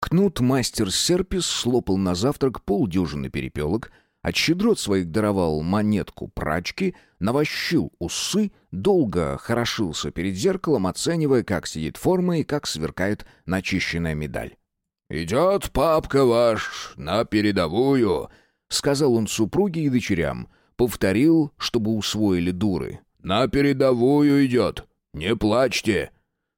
Кнут мастер Серпис слопал на завтрак полдюжины перепелок, от щедрот своих даровал монетку прачки, навощил усы, долго хорошился перед зеркалом, оценивая, как сидит форма и как сверкает начищенная медаль. «Идет папка ваш на передовую», — сказал он супруге и дочерям. Повторил, чтобы усвоили дуры. «На передовую идет. Не плачьте».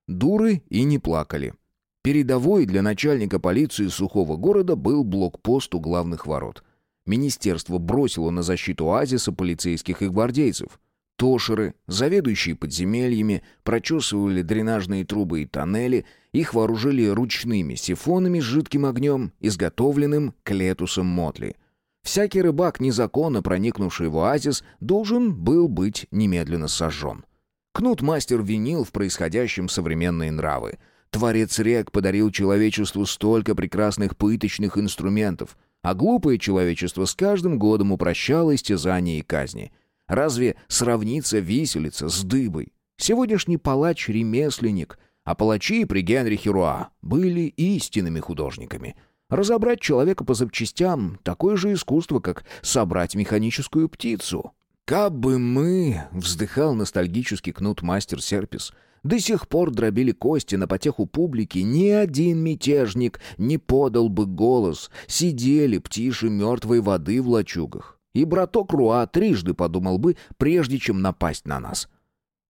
Дуры и не плакали. Передовой для начальника полиции сухого города был блокпост у главных ворот. Министерство бросило на защиту оазиса полицейских и гвардейцев. Тошеры, заведующие подземельями, прочесывали дренажные трубы и тоннели, их вооружили ручными сифонами с жидким огнем, изготовленным клетусом Мотли. Всякий рыбак, незаконно проникнувший в оазис, должен был быть немедленно сожжен. Кнут-мастер винил в происходящем современные нравы. Творец рек подарил человечеству столько прекрасных пыточных инструментов, а глупое человечество с каждым годом упрощало истязания и казни. Разве сравнится виселица с дыбой? Сегодняшний палач-ремесленник, а палачи при Генрихе Руа были истинными художниками — Разобрать человека по запчастям — такое же искусство, как собрать механическую птицу. «Как бы мы!» — вздыхал ностальгический кнут-мастер Серпис. «До сих пор дробили кости на потеху публики. Ни один мятежник не подал бы голос. Сидели птиши мертвой воды в лачугах. И браток Руа трижды подумал бы, прежде чем напасть на нас.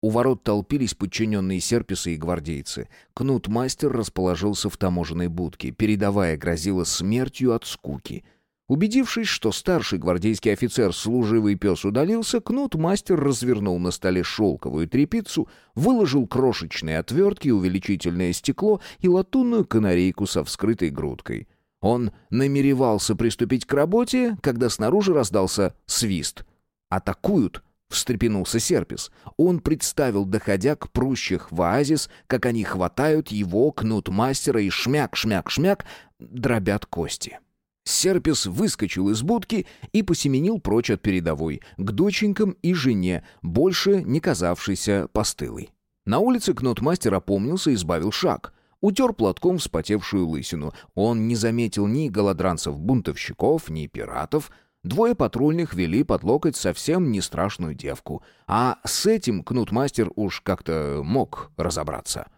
У ворот толпились подчиненные серписы и гвардейцы. Кнут-мастер расположился в таможенной будке. Передовая грозила смертью от скуки. Убедившись, что старший гвардейский офицер, служивый пес, удалился, кнут-мастер развернул на столе шелковую тряпицу, выложил крошечные отвертки, увеличительное стекло и латунную канарейку со вскрытой грудкой. Он намеревался приступить к работе, когда снаружи раздался свист. «Атакуют!» — встрепенулся Серпис. Он представил доходяг прущих в оазис, как они хватают его, кнут мастера, и шмяк-шмяк-шмяк дробят кости. Серпис выскочил из будки и посеменил прочь от передовой, к доченькам и жене, больше не казавшейся постылой. На улице кнут-мастер опомнился и избавил шаг. Утер платком вспотевшую лысину. Он не заметил ни голодранцев-бунтовщиков, ни пиратов — Двое патрульных вели под локоть совсем не страшную девку, а с этим кнут-мастер уж как-то мог разобраться.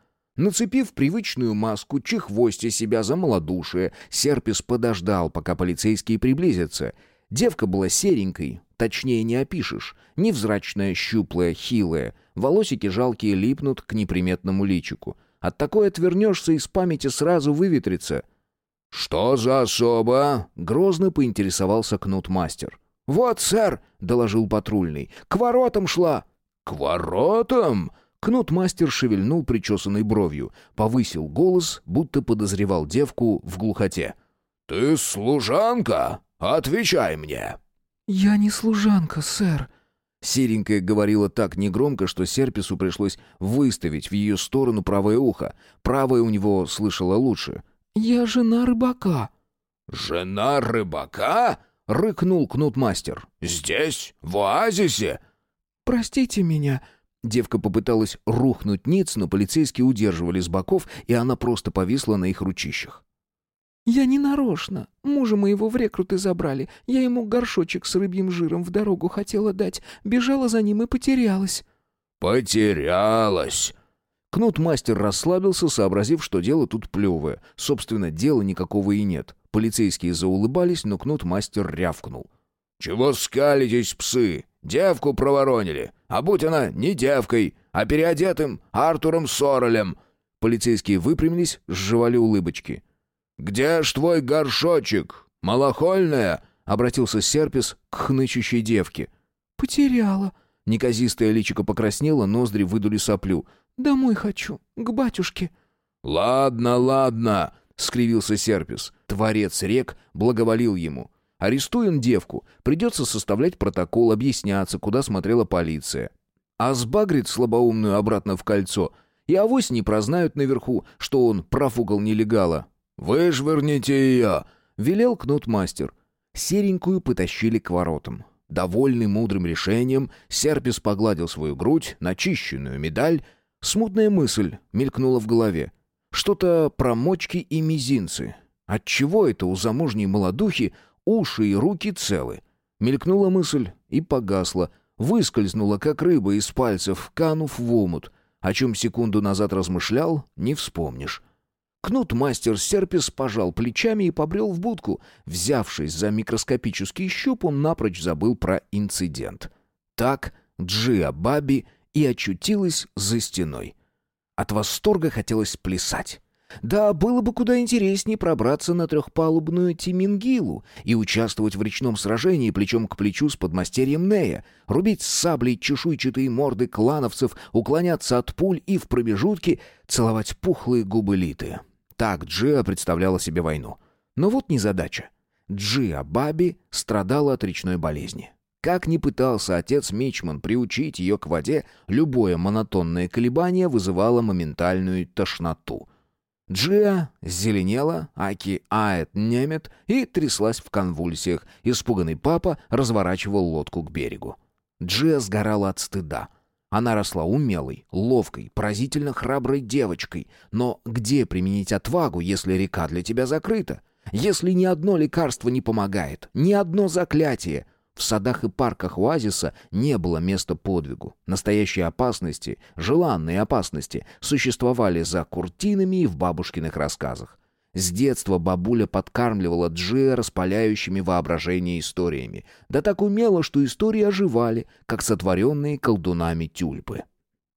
Нацепив привычную маску, чехвостя себя за малодушие, Серпис подождал, пока полицейские приблизятся. Девка была серенькой, точнее не опишешь, невзрачная, щуплая, хилая, волосики жалкие липнут к неприметному личику. От такой отвернешься, из памяти сразу выветрится — «Что за особа?» — грозно поинтересовался кнут-мастер. «Вот, сэр!» — доложил патрульный. «К воротам шла!» «К воротам?» Кнут-мастер шевельнул причесанной бровью, повысил голос, будто подозревал девку в глухоте. «Ты служанка? Отвечай мне!» «Я не служанка, сэр», Серенькая говорила так негромко, что Серпису пришлось выставить в ее сторону правое ухо. Правое у него слышало лучше. «Я жена рыбака». «Жена рыбака?» — рыкнул кнутмастер. «Здесь, в оазисе?» «Простите меня». Девка попыталась рухнуть ниц, но полицейские удерживали с боков, и она просто повисла на их ручищах. «Я не нарочно. Мужа моего в рекруты забрали. Я ему горшочек с рыбьим жиром в дорогу хотела дать. Бежала за ним и потерялась». «Потерялась!» Кнут-мастер расслабился, сообразив, что дело тут плевое. Собственно, дела никакого и нет. Полицейские заулыбались, но кнут-мастер рявкнул. «Чего скалитесь, псы? Девку проворонили. А будь она не девкой, а переодетым Артуром Соролем!» Полицейские выпрямились, сживали улыбочки. «Где ж твой горшочек? Малохольная?» — обратился Серпис к хнычущей девке. «Потеряла». Неказистое личико покраснело, ноздри выдули соплю — «Домой хочу, к батюшке». «Ладно, ладно», — скривился Серпис. Творец рек благоволил ему. Арестуем девку, придется составлять протокол, объясняться, куда смотрела полиция. А сбагрит слабоумную обратно в кольцо, и авось не прознают наверху, что он профукал нелегала. «Вышвырните ее!» — велел кнут-мастер. Серенькую потащили к воротам. Довольный мудрым решением, Серпис погладил свою грудь, начищенную медаль, Смутная мысль мелькнула в голове. Что-то про мочки и мизинцы. Отчего это у замужней молодухи уши и руки целы? Мелькнула мысль и погасла, выскользнула, как рыба из пальцев, канув в омут. О чем секунду назад размышлял, не вспомнишь. Кнут мастер Серпис пожал плечами и побрел в будку. Взявшись за микроскопический щуп, он напрочь забыл про инцидент. Так Джиа Баби и очутилась за стеной. От восторга хотелось плясать. Да, было бы куда интереснее пробраться на трехпалубную Тимингилу и участвовать в речном сражении плечом к плечу с подмастерьем Нея, рубить с саблей чешуйчатые морды клановцев, уклоняться от пуль и в промежутке целовать пухлые губы Литы. Так Джиа представляла себе войну. Но вот незадача. Джиа Баби страдала от речной болезни. Как ни пытался отец Мичман приучить ее к воде, любое монотонное колебание вызывало моментальную тошноту. Джиа зеленела, Аки ает немет и тряслась в конвульсиях. Испуганный папа разворачивал лодку к берегу. Джиа сгорала от стыда. Она росла умелой, ловкой, поразительно храброй девочкой. Но где применить отвагу, если река для тебя закрыта? Если ни одно лекарство не помогает, ни одно заклятие — в садах и парках оазиса не было места подвигу. Настоящие опасности, желанные опасности, существовали за куртинами и в бабушкиных рассказах. С детства бабуля подкармливала Джия распаляющими воображение историями. Да так умело, что истории оживали, как сотворенные колдунами тюльпы.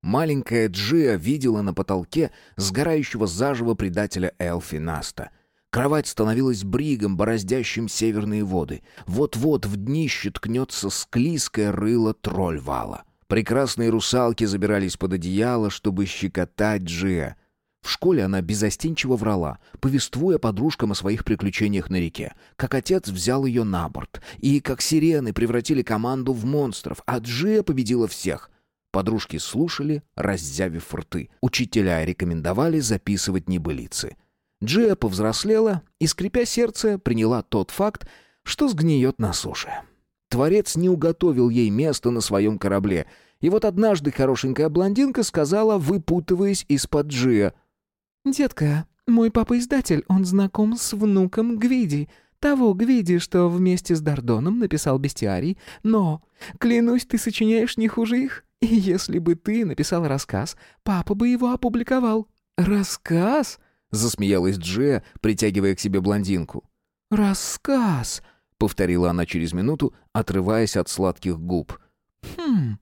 Маленькая Джия видела на потолке сгорающего заживо предателя Элфи Наста — Кровать становилась бригом, бороздящим северные воды. Вот-вот в днище ткнется склизкое рыло тролль-вала. Прекрасные русалки забирались под одеяло, чтобы щекотать Джия. В школе она безостенчиво врала, повествуя подружкам о своих приключениях на реке, как отец взял ее на борт, и как сирены превратили команду в монстров, а Джия победила всех. Подружки слушали, раззявив рты. Учителя рекомендовали записывать небылицы. Джия повзрослела и, скрипя сердце, приняла тот факт, что сгниет на суше. Творец не уготовил ей место на своем корабле, и вот однажды хорошенькая блондинка сказала, выпутываясь из-под Джия. «Детка, мой папа-издатель, он знаком с внуком Гвиди, того Гвиди, что вместе с Дардоном написал бестиарий, но, клянусь, ты сочиняешь не хуже их, и если бы ты написал рассказ, папа бы его опубликовал». «Рассказ?» Засмеялась Джия, притягивая к себе блондинку. «Рассказ!» — повторила она через минуту, отрываясь от сладких губ. «Хм...»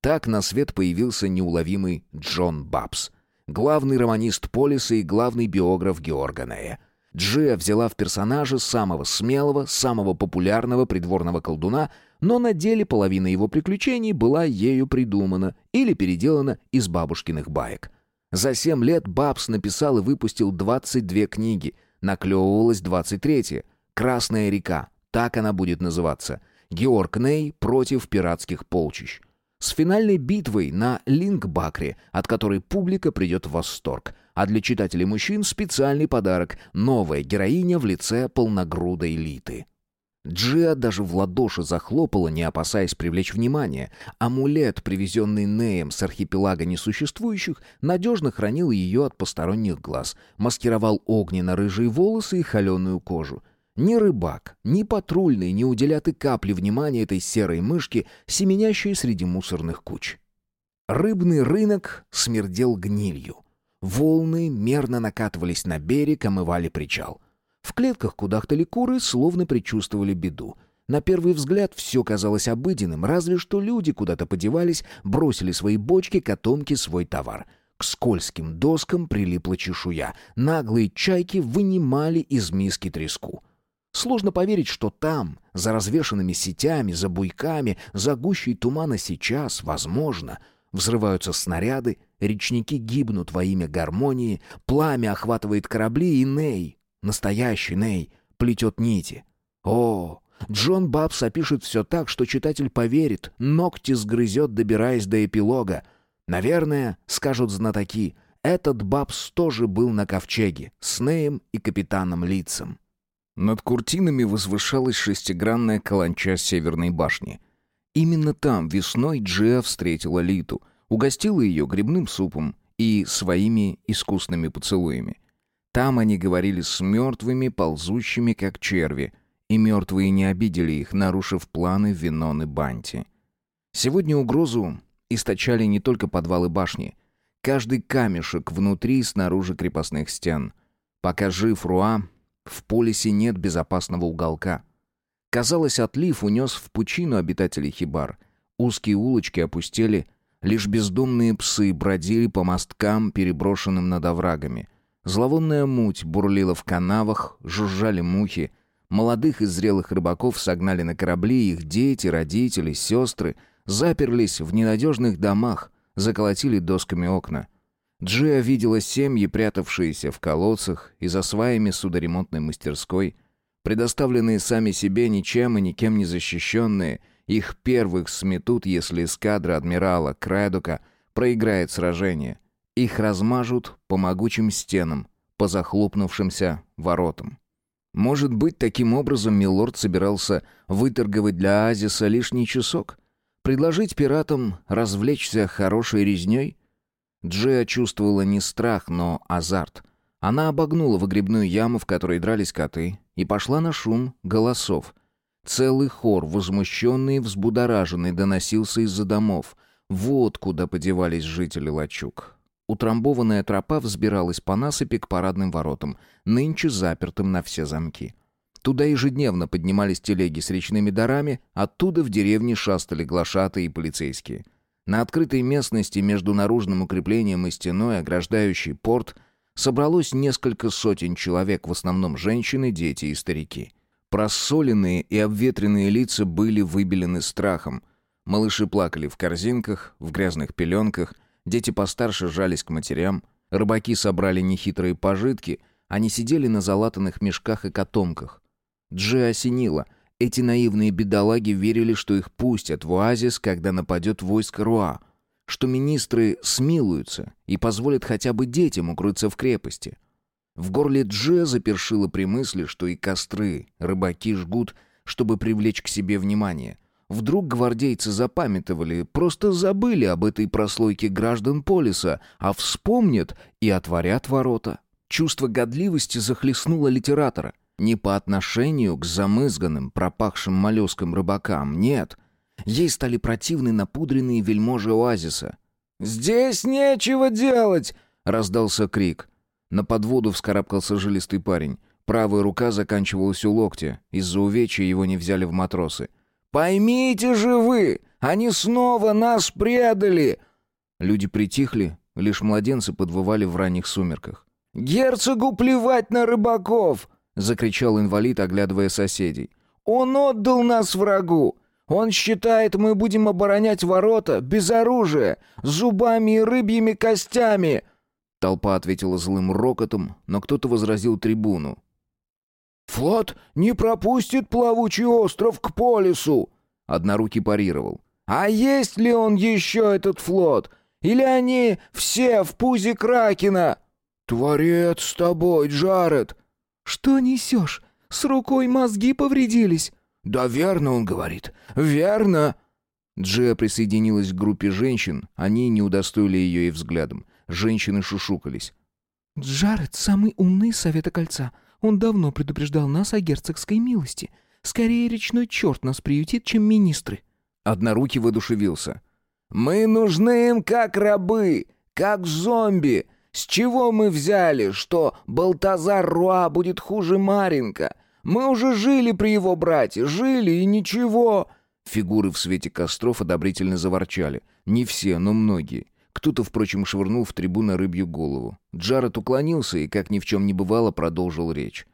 Так на свет появился неуловимый Джон Бабс, главный романист Полиса и главный биограф Георга Нея. Джия взяла в персонажа самого смелого, самого популярного придворного колдуна, но на деле половина его приключений была ею придумана или переделана из бабушкиных баек. За семь лет Бабс написал и выпустил 22 книги. Наклевывалась 23-я. «Красная река». Так она будет называться. Георг Ней против пиратских полчищ. С финальной битвой на Лингбакре, от которой публика придет в восторг. А для читателей мужчин специальный подарок – новая героиня в лице полногрудой элиты. Джиа даже в ладоши захлопала, не опасаясь привлечь внимание. Амулет, привезенный Неем с архипелага несуществующих, надежно хранил ее от посторонних глаз, маскировал огненно-рыжие волосы и холеную кожу. Ни рыбак, ни патрульный не уделят и капли внимания этой серой мышке, семенящей среди мусорных куч. Рыбный рынок смердел гнилью. Волны мерно накатывались на берег, омывали причал. В клетках кудахтали куры, словно предчувствовали беду. На первый взгляд все казалось обыденным, разве что люди куда-то подевались, бросили свои бочки, котомки, свой товар. К скользким доскам прилипла чешуя. Наглые чайки вынимали из миски треску. Сложно поверить, что там, за развешанными сетями, за буйками, за гущей тумана сейчас, возможно, взрываются снаряды, речники гибнут во имя гармонии, пламя охватывает корабли, и Ней, Настоящий Ней плетет нити. О, Джон Бабс опишет все так, что читатель поверит, ногти сгрызет, добираясь до эпилога. Наверное, скажут знатоки, этот Бабс тоже был на ковчеге с Неем и капитаном Лицем. Над куртинами возвышалась шестигранная каланча северной башни. Именно там весной Джиа встретила Литу, угостила ее грибным супом и своими искусными поцелуями. Там они говорили с мертвыми, ползущими, как черви, и мертвые не обидели их, нарушив планы Винон и Банти. Сегодня угрозу источали не только подвалы башни. Каждый камешек внутри и снаружи крепостных стен. Пока жив Руа, в полисе нет безопасного уголка. Казалось, отлив унес в пучину обитателей хибар. Узкие улочки опустели, лишь бездомные псы бродили по мосткам, переброшенным над оврагами. Зловонная муть бурлила в канавах, жужжали мухи. Молодых и зрелых рыбаков согнали на корабли, их дети, родители, сестры заперлись в ненадежных домах, заколотили досками окна. Джиа видела семьи, прятавшиеся в колодцах и за сваями судоремонтной мастерской, предоставленные сами себе ничем и никем не защищенные, их первых сметут, если эскадра адмирала Крэдука проиграет сражение. Их размажут по могучим стенам, по захлопнувшимся воротам. Может быть, таким образом Милорд собирался выторговать для Азиса лишний часок? Предложить пиратам развлечься хорошей резней? Джиа чувствовала не страх, но азарт. Она обогнула выгребную яму, в которой дрались коты, и пошла на шум голосов. Целый хор, возмущенный и взбудораженный, доносился из-за домов. Вот куда подевались жители лачуг. Утрамбованная тропа взбиралась по насыпи к парадным воротам, нынче запертым на все замки. Туда ежедневно поднимались телеги с речными дарами, оттуда в деревне шастали глашатые и полицейские. На открытой местности между наружным укреплением и стеной, ограждающей порт, собралось несколько сотен человек, в основном женщины, дети и старики. Просоленные и обветренные лица были выбелены страхом. Малыши плакали в корзинках, в грязных пеленках, дети постарше жались к матерям, рыбаки собрали нехитрые пожитки, они сидели на залатанных мешках и котомках. Джи осенила — эти наивные бедолаги верили, что их пустят в оазис, когда нападет войско Руа, что министры смилуются и позволят хотя бы детям укрыться в крепости. В горле Дже запершило при мысли, что и костры рыбаки жгут, чтобы привлечь к себе внимание. Вдруг гвардейцы запамятовали, просто забыли об этой прослойке граждан полиса, а вспомнят и отворят ворота. Чувство годливости захлестнуло литератора — не по отношению к замызганным, пропахшим моллюскам рыбакам, нет. Ей стали противны напудренные вельможи оазиса. «Здесь нечего делать!» — раздался крик. На подводу вскарабкался жилистый парень. Правая рука заканчивалась у локтя. Из-за увечья его не взяли в матросы. «Поймите же вы! Они снова нас предали!» Люди притихли, лишь младенцы подвывали в ранних сумерках. «Герцогу плевать на рыбаков! — закричал инвалид, оглядывая соседей. «Он отдал нас врагу! Он считает, мы будем оборонять ворота без оружия, зубами и рыбьими костями!» Толпа ответила злым рокотом, но кто-то возразил трибуну. «Флот не пропустит плавучий остров к полюсу!» Однорукий парировал. «А есть ли он еще, этот флот? Или они все в пузе Кракена?» «Творец с тобой, Джаред!» «Что несешь? С рукой мозги повредились». «Да верно, он говорит. Верно». Джия присоединилась к группе женщин, они не удостоили ее и взглядом. Женщины шушукались. «Джаред — самый умный из Совета Кольца. Он давно предупреждал нас о герцогской милости. Скорее речной черт нас приютит, чем министры». Однорукий воодушевился. «Мы нужны им как рабы, как зомби. С чего мы взяли, что Балтазар Руа будет хуже Маринка? Мы уже жили при его брате, жили и ничего». Фигуры в свете костров одобрительно заворчали. Не все, но многие. Кто-то, впрочем, швырнул в трибуну рыбью голову. Джаред уклонился и, как ни в чем не бывало, продолжил речь.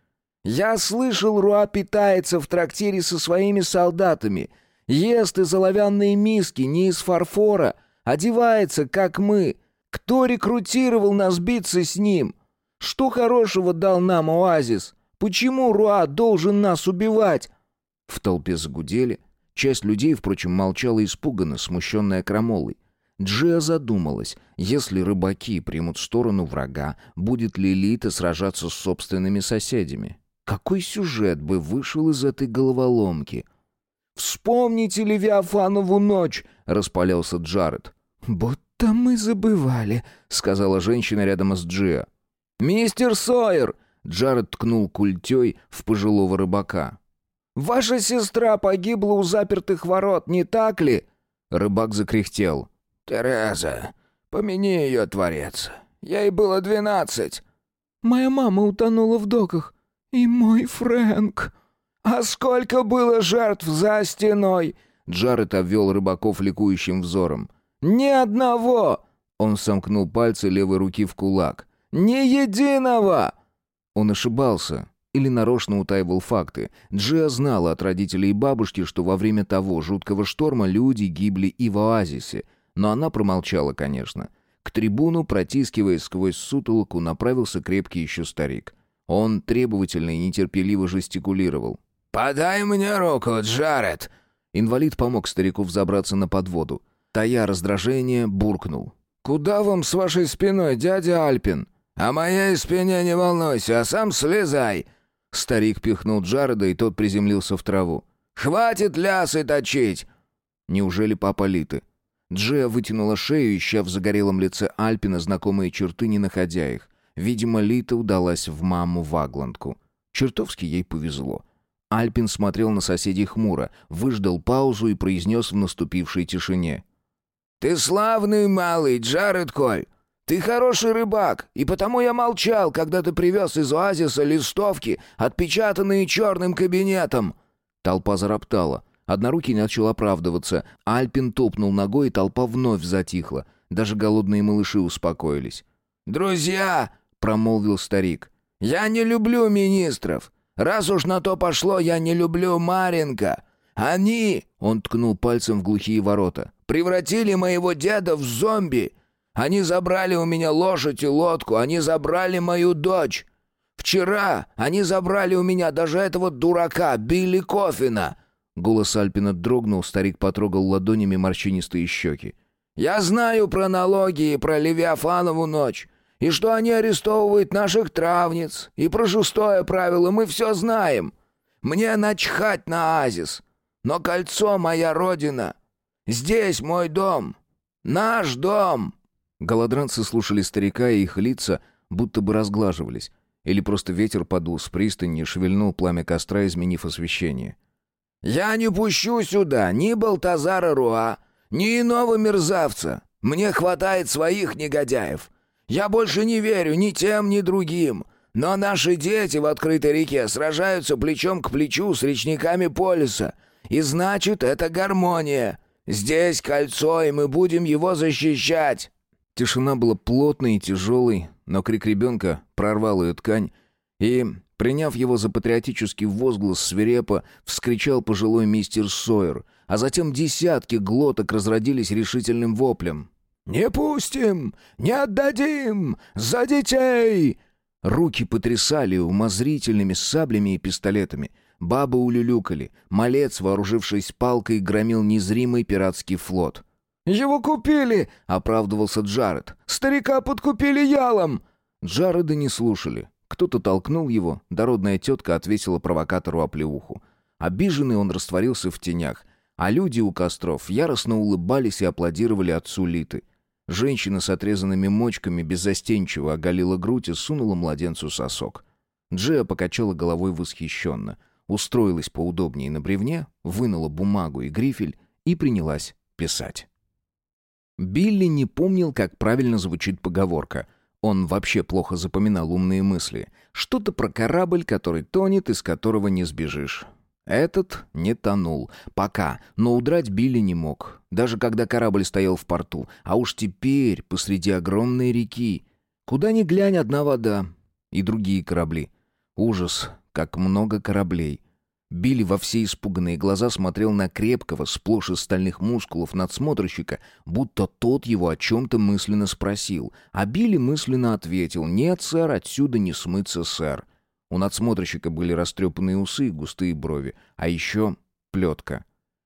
«Я слышал, Руа питается в трактире со своими солдатами. Ест из оловянной миски, не из фарфора. Одевается, как мы. Кто рекрутировал нас биться с ним? Что хорошего дал нам оазис? Почему Руа должен нас убивать?» В толпе загудели. Часть людей, впрочем, молчала испуганно, смущенная крамолой. Джиа задумалась, если рыбаки примут сторону врага, будет ли Лита сражаться с собственными соседями? Какой сюжет бы вышел из этой головоломки? «Вспомните Левиафанову ночь!» — распалялся Джаред. «Будто мы забывали», — сказала женщина рядом с Джиа. «Мистер Сойер!» — Джаред ткнул культей в пожилого рыбака. «Ваша сестра погибла у запертых ворот, не так ли?» Рыбак закряхтел. «Тереза, помяни ее, творец. Ей было двенадцать». «Моя мама утонула в доках. И мой Фрэнк». «А сколько было жертв за стеной?» Джаред обвел рыбаков ликующим взором. «Ни одного!» Он сомкнул пальцы левой руки в кулак. «Ни единого!» Он ошибался или нарочно утаивал факты. Джиа знала от родителей и бабушки, что во время того жуткого шторма люди гибли и в оазисе, но она промолчала, конечно. К трибуну, протискиваясь сквозь сутолоку, направился крепкий еще старик. Он требовательно и нетерпеливо жестикулировал. «Подай мне руку, Джаред!» Инвалид помог старику взобраться на подводу. Тая раздражение, буркнул. «Куда вам с вашей спиной, дядя Альпин?» «О моей спине не волнуйся, а сам слезай!» Старик пихнул Джареда, и тот приземлился в траву. «Хватит лясы точить!» Неужели папа Литы? Джия вытянула шею, ища в загорелом лице Альпина знакомые черты, не находя их. Видимо, Лита удалась в маму Вагландку. Чертовски ей повезло. Альпин смотрел на соседей хмуро, выждал паузу и произнес в наступившей тишине. «Ты славный малый, Джаред Коль! Ты хороший рыбак, и потому я молчал, когда ты привез из оазиса листовки, отпечатанные черным кабинетом!» Толпа зароптала. Однорукий начал оправдываться. Альпин топнул ногой, и толпа вновь затихла. Даже голодные малыши успокоились. «Друзья!» — промолвил старик. «Я не люблю министров. Раз уж на то пошло, я не люблю Маренко. Они, он ткнул пальцем в глухие ворота, превратили моего деда в зомби. Они забрали у меня лошадь и лодку, они забрали мою дочь. Вчера они забрали у меня даже этого дурака Билли Кофина. Голос Альпина дрогнул, старик потрогал ладонями морщинистые щеки. «Я знаю про налоги и про Левиафанову ночь и что они арестовывают наших травниц, и про шестое правило мы все знаем. Мне начхать на Азис, но кольцо — моя родина. Здесь мой дом, наш дом». Голодранцы слушали старика, и их лица будто бы разглаживались, или просто ветер подул с пристани и шевельнул пламя костра, изменив освещение. «Я не пущу сюда ни Балтазара Руа, ни иного мерзавца. Мне хватает своих негодяев. Я больше не верю ни тем, ни другим. Но наши дети в открытой реке сражаются плечом к плечу с речниками полиса. И значит, это гармония. Здесь кольцо, и мы будем его защищать». Тишина была плотной и тяжелой, но крик ребенка прорвал ее ткань, и, приняв его за патриотический возглас свирепо, вскричал пожилой мистер Сойер, а затем десятки глоток разродились решительным воплем. «Не пустим! Не отдадим! За детей!» Руки потрясали умозрительными саблями и пистолетами. Бабы улюлюкали. Малец, вооружившись палкой, громил незримый пиратский флот. «Его купили!» — оправдывался Джаред. «Старика подкупили ялом!» Джареда не слушали. Кто-то толкнул его, дородная тетка отвесила провокатору оплеуху. Обиженный он растворился в тенях, а люди у костров яростно улыбались и аплодировали отцу Литы. Женщина с отрезанными мочками беззастенчиво оголила грудь и сунула младенцу сосок. Джия покачала головой восхищенно, устроилась поудобнее на бревне, вынула бумагу и грифель и принялась писать. Билли не помнил, как правильно звучит поговорка. Он вообще плохо запоминал умные мысли. Что-то про корабль, который тонет, из которого не сбежишь. Этот не тонул. Пока. Но удрать Билли не мог. Даже когда корабль стоял в порту. А уж теперь, посреди огромной реки. Куда ни глянь, одна вода. И другие корабли. Ужас, как много кораблей. Билли во все испуганные глаза смотрел на крепкого, сплошь из стальных мускулов надсмотрщика, будто тот его о чем-то мысленно спросил. А Билли мысленно ответил «Нет, сэр, отсюда не смыться, сэр». У надсмотрщика были растрепанные усы и густые брови, а еще плетка.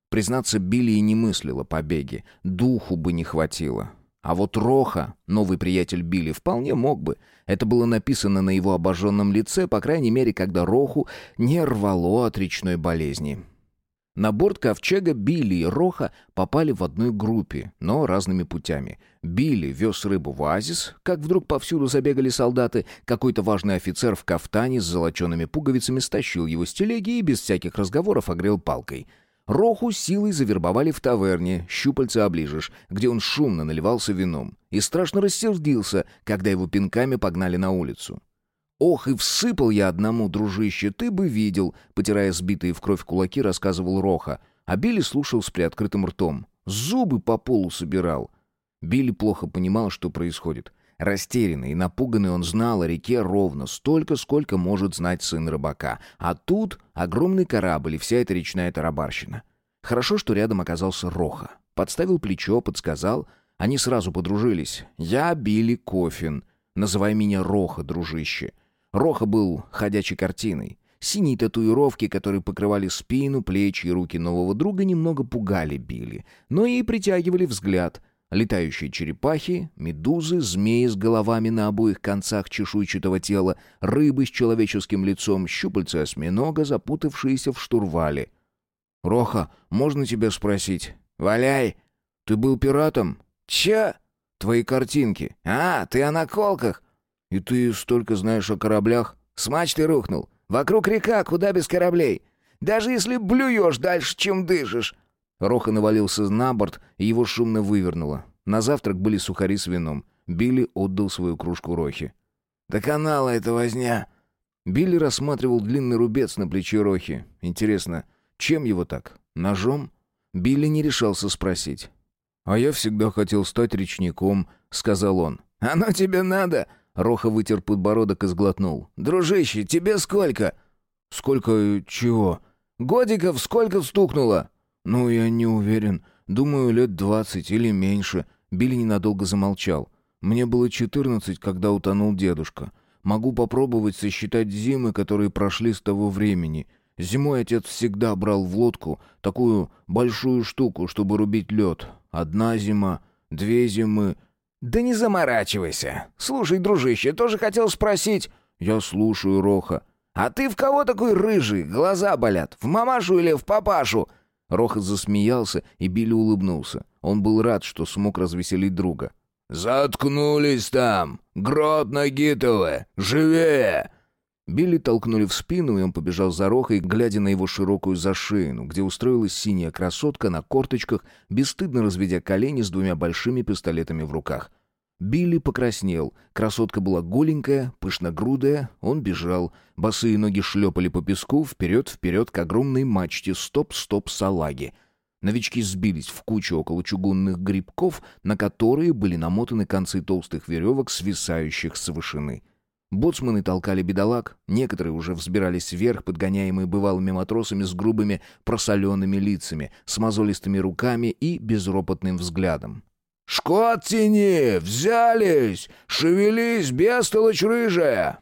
Признаться, Билли и не мыслила побеги, духу бы не хватило. А вот Роха, новый приятель Билли, вполне мог бы. Это было написано на его обожженном лице, по крайней мере, когда Роху не рвало от речной болезни. На борт ковчега Билли и Роха попали в одной группе, но разными путями. Билли вез рыбу в оазис, как вдруг повсюду забегали солдаты, какой-то важный офицер в кафтане с золочеными пуговицами стащил его с телеги и без всяких разговоров огрел палкой. Роху силой завербовали в таверне, щупальца оближешь, где он шумно наливался вином, и страшно рассердился, когда его пинками погнали на улицу. «Ох, и всыпал я одному, дружище, ты бы видел», потирая сбитые в кровь кулаки, рассказывал Роха. А Билли слушал с приоткрытым ртом. Зубы по полу собирал. Билли плохо понимал, что происходит. Растерянный и напуганный он знал о реке ровно столько, сколько может знать сын рыбака. А тут огромный корабль и вся эта речная тарабарщина. Хорошо, что рядом оказался Роха. Подставил плечо, подсказал. Они сразу подружились. «Я Билли Кофин. Называй меня Роха, дружище». Роха был ходячей картиной. Синие татуировки, которые покрывали спину, плечи и руки нового друга, немного пугали Билли, но и притягивали взгляд. Летающие черепахи, медузы, змеи с головами на обоих концах чешуйчатого тела, рыбы с человеческим лицом, щупальца осьминога, запутавшиеся в штурвале. «Роха, можно тебя спросить?» «Валяй!» «Ты был пиратом?» «Чё?» «Твои картинки». «А, ты о наколках?» «И ты столько знаешь о кораблях?» «С мачты рухнул. Вокруг река, куда без кораблей. Даже если блюешь дальше, чем дышишь». Роха навалился на борт, и его шумно вывернуло. На завтрак были сухари с вином. Билли отдал свою кружку Рохе. «До канала это возня». Билли рассматривал длинный рубец на плече Рохи. Интересно, чем его так? Ножом? Билли не решался спросить. «А я всегда хотел стать речником», — сказал он. «Оно тебе надо?» Роха вытер подбородок и сглотнул. «Дружище, тебе сколько?» «Сколько чего?» «Годиков сколько стукнуло?» «Ну, я не уверен. Думаю, лет двадцать или меньше». Билли ненадолго замолчал. «Мне было четырнадцать, когда утонул дедушка. Могу попробовать сосчитать зимы, которые прошли с того времени. Зимой отец всегда брал в лодку такую большую штуку, чтобы рубить лед. Одна зима, две зимы, «Да не заморачивайся. Слушай, дружище, тоже хотел спросить...» «Я слушаю, Роха». «А ты в кого такой рыжий? Глаза болят. В мамашу или в папашу?» Роха засмеялся, и Билли улыбнулся. Он был рад, что смог развеселить друга. «Заткнулись там! Грот Нагитовы! Живее!» Билли толкнули в спину, и он побежал за Рохой, глядя на его широкую зашеину, где устроилась синяя красотка на корточках, бесстыдно разведя колени с двумя большими пистолетами в руках. Билли покраснел. Красотка была голенькая, пышногрудая. Он бежал. Босые ноги шлепали по песку, вперед-вперед к огромной мачте «Стоп-стоп, салаги». Новички сбились в кучу около чугунных грибков, на которые были намотаны концы толстых веревок, свисающих с вышины. Боцманы толкали бедолаг, некоторые уже взбирались вверх, подгоняемые бывалыми матросами с грубыми просоленными лицами, с мозолистыми руками и безропотным взглядом. «Шкот тяни! Взялись! Шевелись, бестолочь рыжая!»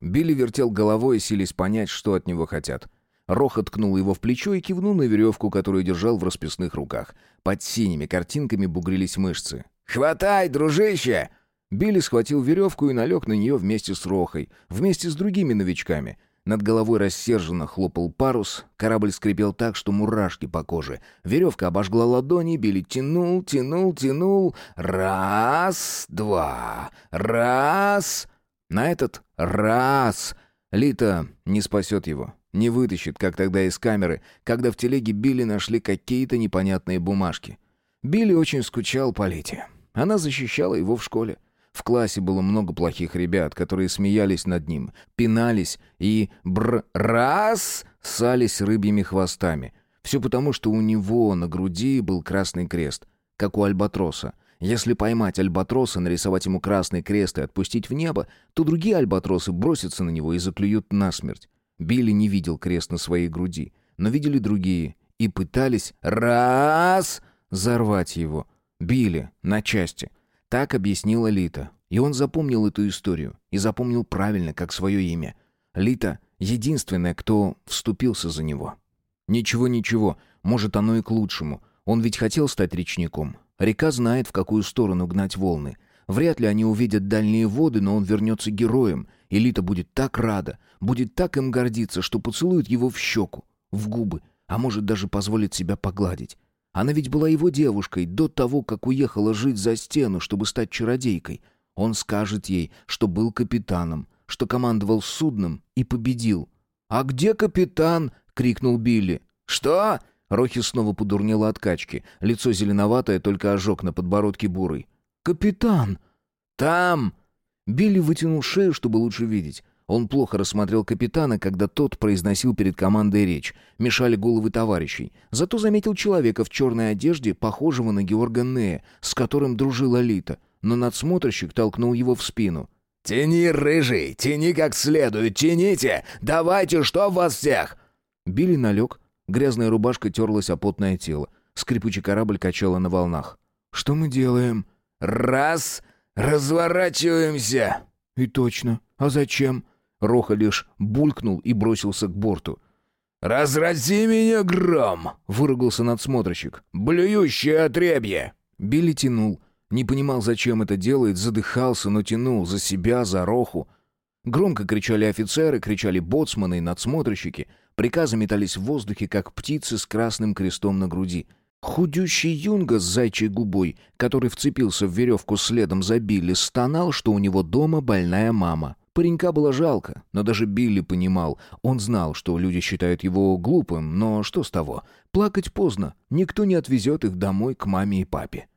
Билли вертел головой, силясь понять, что от него хотят. Роха ткнул его в плечо и кивнул на веревку, которую держал в расписных руках. Под синими картинками бугрились мышцы. «Хватай, дружище!» Билли схватил веревку и налег на нее вместе с Рохой, вместе с другими новичками. Над головой рассерженно хлопал парус, корабль скрипел так, что мурашки по коже. Веревка обожгла ладони, Билли тянул, тянул, тянул. Раз, два, раз. На этот раз Лита не спасет его, не вытащит, как тогда из камеры, когда в телеге Билли нашли какие-то непонятные бумажки. Билли очень скучал по Лите. Она защищала его в школе. В классе было много плохих ребят, которые смеялись над ним, пинались и бр-раз сались рыбьими хвостами. Все потому, что у него на груди был красный крест, как у альбатроса. Если поймать альбатроса, нарисовать ему красный крест и отпустить в небо, то другие альбатросы бросятся на него и заклюют насмерть. Билли не видел крест на своей груди, но видели другие и пытались раз зарвать его. Били на части. Так объяснила Лита. И он запомнил эту историю. И запомнил правильно, как свое имя. Лита — единственная, кто вступился за него. Ничего-ничего, может, оно и к лучшему. Он ведь хотел стать речником. Река знает, в какую сторону гнать волны. Вряд ли они увидят дальние воды, но он вернется героем. И Лита будет так рада, будет так им гордиться, что поцелует его в щеку, в губы, А может, даже позволит себя погладить. Она ведь была его девушкой до того, как уехала жить за стену, чтобы стать чародейкой. Он скажет ей, что был капитаном, что командовал судном и победил. «А где капитан?» — крикнул Билли. «Что?» Рохи снова подурнела от качки. Лицо зеленоватое, только ожог на подбородке бурый. «Капитан!» «Там!» Билли вытянул шею, чтобы лучше видеть. Он плохо рассмотрел капитана, когда тот произносил перед командой речь. Мешали головы товарищей. Зато заметил человека в черной одежде, похожего на Георга Нея, с которым дружила Лита. Но надсмотрщик толкнул его в спину. «Тяни, рыжий! Тяни как следует! Тяните! Давайте, что в вас всех!» Билли налег. Грязная рубашка терлась о потное тело. Скрипучий корабль качало на волнах. «Что мы делаем?» «Раз! Разворачиваемся!» «И точно. А зачем?» Роха лишь булькнул и бросился к борту. «Разрази меня, гром!» — выругался надсмотрщик. «Блюющее отребье!» Билли тянул. Не понимал, зачем это делает, задыхался, но тянул за себя, за Роху. Громко кричали офицеры, кричали боцманы и надсмотрщики. Приказы метались в воздухе, как птицы с красным крестом на груди. Худющий юнга с зайчей губой, который вцепился в веревку следом за Билли, стонал, что у него дома больная мама. Паренька было жалко, но даже Билли понимал. Он знал, что люди считают его глупым, но что с того? Плакать поздно, никто не отвезет их домой к маме и папе.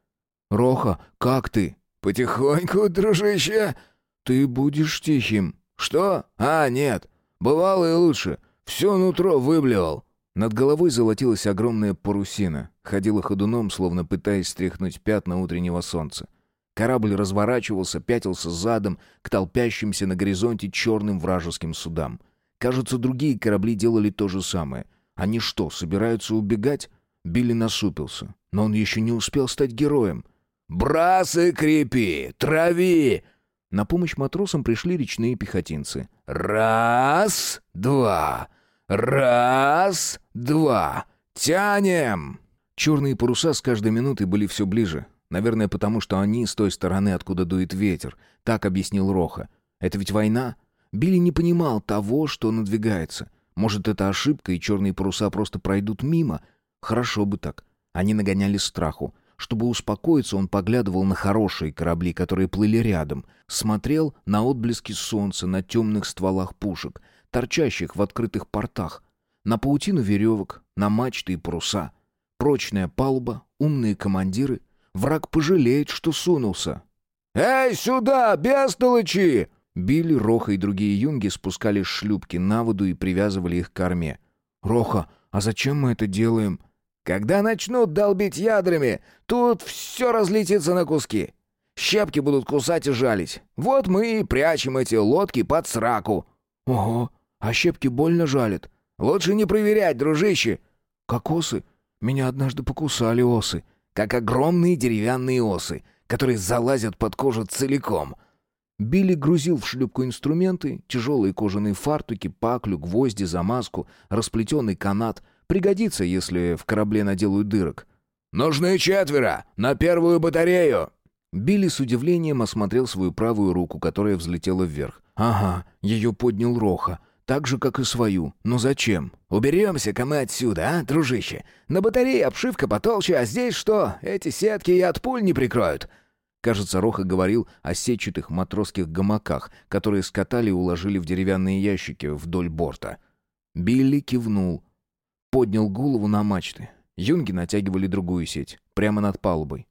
«Роха, как ты?» «Потихоньку, дружище». «Ты будешь тихим». «Что? А, нет. Бывало и лучше. Все нутро выблевал». Над головой золотилась огромная парусина, ходила ходуном, словно пытаясь стряхнуть пятна утреннего солнца. Корабль разворачивался, пятился задом к толпящимся на горизонте черным вражеским судам. Кажется, другие корабли делали то же самое. Они что, собираются убегать? Билли насупился, но он еще не успел стать героем. «Брас крепи! Трави!» На помощь матросам пришли речные пехотинцы. «Раз, два, раз, два, тянем!» Черные паруса с каждой минутой были все ближе. Наверное, потому что они с той стороны, откуда дует ветер. Так объяснил Роха. Это ведь война. Билли не понимал того, что надвигается. Может, это ошибка, и черные паруса просто пройдут мимо. Хорошо бы так. Они нагоняли страху. Чтобы успокоиться, он поглядывал на хорошие корабли, которые плыли рядом. Смотрел на отблески солнца на темных стволах пушек, торчащих в открытых портах. На паутину веревок, на мачты и паруса. Прочная палуба, умные командиры — Враг пожалеет, что сунулся. «Эй, сюда, бестолочи!» Билли, Роха и другие юнги спускали шлюпки на воду и привязывали их к корме. «Роха, а зачем мы это делаем?» «Когда начнут долбить ядрами, тут все разлетится на куски. Щепки будут кусать и жалить. Вот мы и прячем эти лодки под сраку». «Ого, а щепки больно жалят». «Лучше не проверять, дружище». «Кокосы? Меня однажды покусали осы как огромные деревянные осы, которые залазят под кожу целиком. Билли грузил в шлюпку инструменты, тяжелые кожаные фартуки, паклю, гвозди, замазку, расплетенный канат. Пригодится, если в корабле наделают дырок. «Нужны четверо! На первую батарею!» Билли с удивлением осмотрел свою правую руку, которая взлетела вверх. «Ага, ее поднял Роха. Так же, как и свою. Но зачем? Уберемся-ка мы отсюда, а, дружище? На батарее обшивка потолще, а здесь что? Эти сетки и от пуль не прикроют». Кажется, Роха говорил о сетчатых матросских гамаках, которые скатали и уложили в деревянные ящики вдоль борта. Билли кивнул. Поднял голову на мачты. Юнги натягивали другую сеть, прямо над палубой.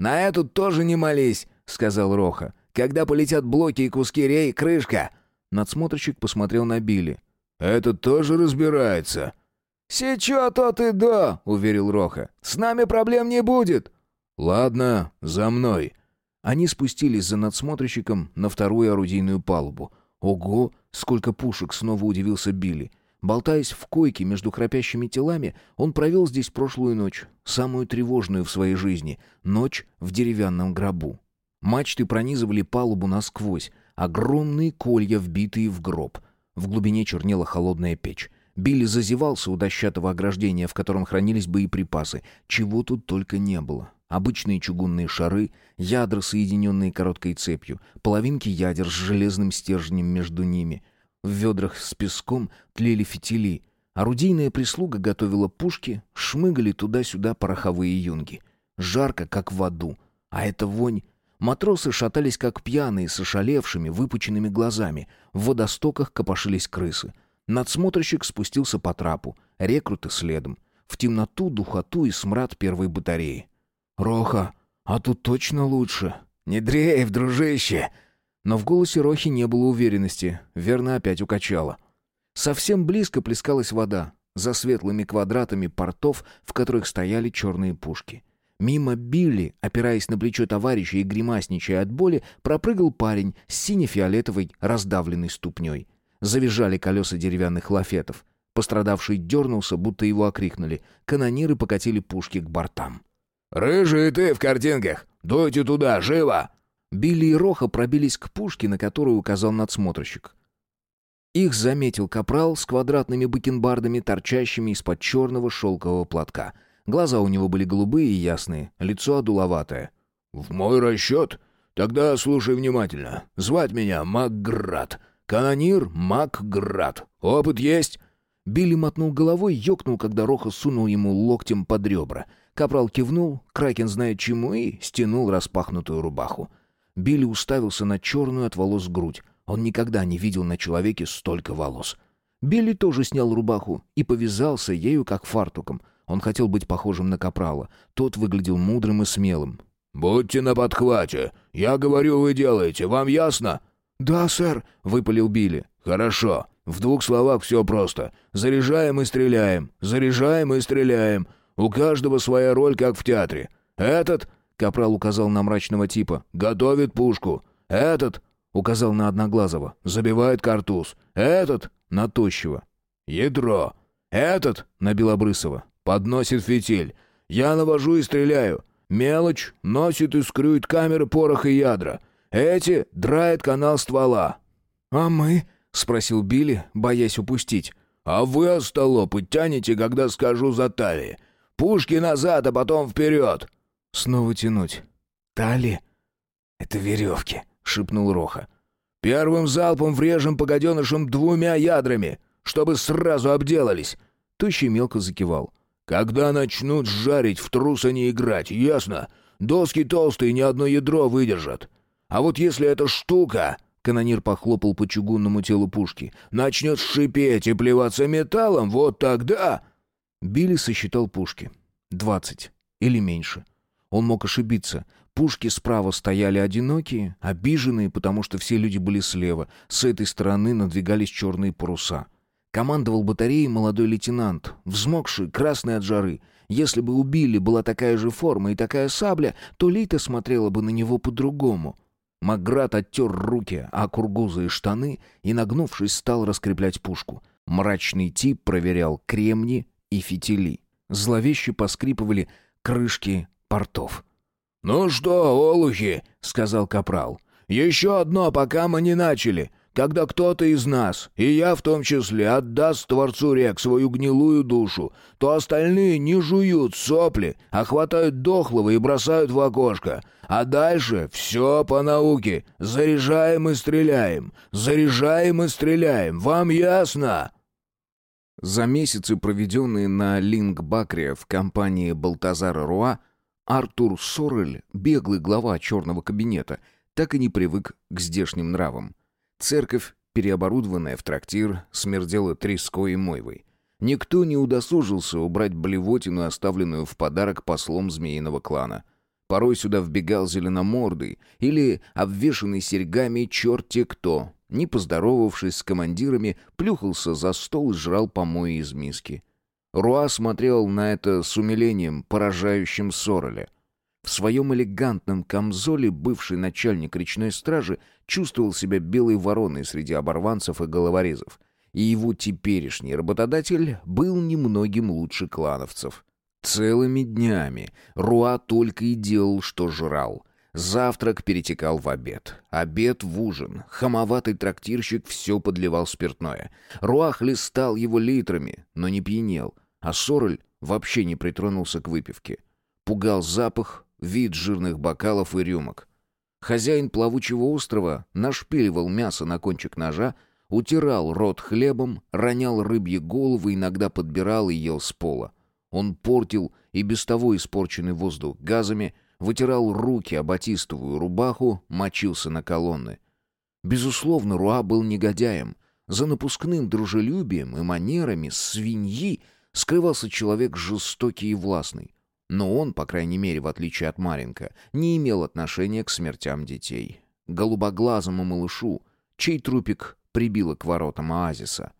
«На эту тоже не молись», — сказал Роха. «Когда полетят блоки и куски рей, крышка. Надсмотрщик посмотрел на Билли. «Этот тоже разбирается». «Сейчас тот и да», — уверил Роха. «С нами проблем не будет». «Ладно, за мной». Они спустились за надсмотрщиком на вторую орудийную палубу. «Ого, сколько пушек!» — снова удивился Билли. Болтаясь в койке между храпящими телами, он провел здесь прошлую ночь, самую тревожную в своей жизни, ночь в деревянном гробу. Мачты пронизывали палубу насквозь, Огромные колья, вбитые в гроб. В глубине чернела холодная печь. Билли зазевался у дощатого ограждения, в котором хранились боеприпасы. Чего тут только не было. Обычные чугунные шары, ядра, соединенные короткой цепью, половинки ядер с железным стержнем между ними. В ведрах с песком тлели фитили. Орудийная прислуга готовила пушки, шмыгали туда-сюда пороховые юнги. Жарко, как в аду. А это вонь... Матросы шатались как пьяные, с ошалевшими, выпученными глазами. В водостоках копошились крысы. Надсмотрщик спустился по трапу, рекруты следом. В темноту, духоту и смрад первой батареи. «Роха, а тут точно лучше!» «Не дрейф, дружище!» Но в голосе Рохи не было уверенности. Верно опять укачало. Совсем близко плескалась вода, за светлыми квадратами портов, в которых стояли черные пушки. Мимо Билли, опираясь на плечо товарища и гримасничая от боли, пропрыгал парень с сине-фиолетовой раздавленной ступней. Завизжали колеса деревянных лафетов. Пострадавший дернулся, будто его окрикнули. Канониры покатили пушки к бортам. «Рыжий ты в картинках! Дуйте туда, живо!» Билли и Роха пробились к пушке, на которую указал надсмотрщик. Их заметил капрал с квадратными бакенбардами, торчащими из-под черного шелкового платка — Глаза у него были голубые и ясные, лицо одуловатое. «В мой расчет? Тогда слушай внимательно. Звать меня Макград. Канонир Макград. Опыт есть?» Билли мотнул головой, ёкнул, когда Роха сунул ему локтем под ребра. Капрал кивнул, Кракен знает чему, и стянул распахнутую рубаху. Билли уставился на черную от волос грудь. Он никогда не видел на человеке столько волос. Билли тоже снял рубаху и повязался ею, как фартуком — он хотел быть похожим на Капрала. Тот выглядел мудрым и смелым. «Будьте на подхвате. Я говорю, вы делаете. Вам ясно?» «Да, сэр», — выпалил Билли. «Хорошо. В двух словах все просто. Заряжаем и стреляем. Заряжаем и стреляем. У каждого своя роль, как в театре. Этот, — Капрал указал на мрачного типа, — готовит пушку. Этот, — указал на Одноглазого, — забивает картуз. Этот, — на Тощего. Ядро. Этот, — на Белобрысова, Подносит фитиль. Я навожу и стреляю. Мелочь носит и скрюет камеры, порох и ядра. Эти драет канал ствола. «А мы?» — спросил Билли, боясь упустить. «А вы, остолопы, тянете, когда скажу за талии. Пушки назад, а потом вперед!» «Снова тянуть. Тали?» «Это веревки», — шепнул Роха. «Первым залпом врежем по гаденышам двумя ядрами, чтобы сразу обделались!» Тощий мелко закивал. Когда начнут жарить, в труса не играть, ясно? Доски толстые, ни одно ядро выдержат. А вот если эта штука...» Канонир похлопал по чугунному телу пушки. «Начнет шипеть и плеваться металлом, вот тогда...» Билли сосчитал пушки. Двадцать. Или меньше. Он мог ошибиться. Пушки справа стояли одинокие, обиженные, потому что все люди были слева. С этой стороны надвигались черные паруса. Командовал батареей молодой лейтенант, взмокший, красный от жары. Если бы у Билли была такая же форма и такая сабля, то Лита смотрела бы на него по-другому. Маград оттер руки, а кургузы и штаны и, нагнувшись, стал раскреплять пушку. Мрачный тип проверял кремни и фитили. Зловеще поскрипывали крышки портов. «Ну что, олухи!» — сказал капрал. «Еще одно, пока мы не начали. Когда кто-то из нас, и я в том числе, отдаст Творцу рек свою гнилую душу, то остальные не жуют сопли, а хватают дохлого и бросают в окошко. А дальше все по науке. Заряжаем и стреляем. Заряжаем и стреляем. Вам ясно?» За месяцы, проведенные на Линк-Бакре в компании Балтазара Руа, Артур Сорель, беглый глава черного кабинета, так и не привык к здешним нравам. Церковь, переоборудованная в трактир, смердела треской и мойвой. Никто не удосужился убрать блевотину, оставленную в подарок послом змеиного клана. Порой сюда вбегал зеленомордый или обвешанный серьгами черти кто, не поздоровавшись с командирами, плюхался за стол и жрал помои из миски. Руа смотрел на это с умилением, поражающим Сороля. В своем элегантном камзоле бывший начальник речной стражи чувствовал себя белой вороной среди оборванцев и головорезов, и его теперешний работодатель был немногим лучше клановцев. Целыми днями Руа только и делал, что жрал. Завтрак перетекал в обед, обед в ужин. Хамоватый трактирщик все подливал спиртное. Руа хлестал его литрами, но не пьянел, а Сороль вообще не притронулся к выпивке. Пугал запах, вид жирных бокалов и рюмок. Хозяин плавучего острова нашпиливал мясо на кончик ножа, Утирал рот хлебом, ронял рыбьи головы, иногда подбирал и ел с пола. Он портил и без того испорченный воздух газами, вытирал руки об батистовую рубаху, мочился на колонны. Безусловно, Руа был негодяем. За напускным дружелюбием и манерами свиньи скрывался человек жестокий и властный. Но он, по крайней мере, в отличие от Маренко, не имел отношения к смертям детей. Голубоглазому малышу, чей трупик прибило к воротам оазиса.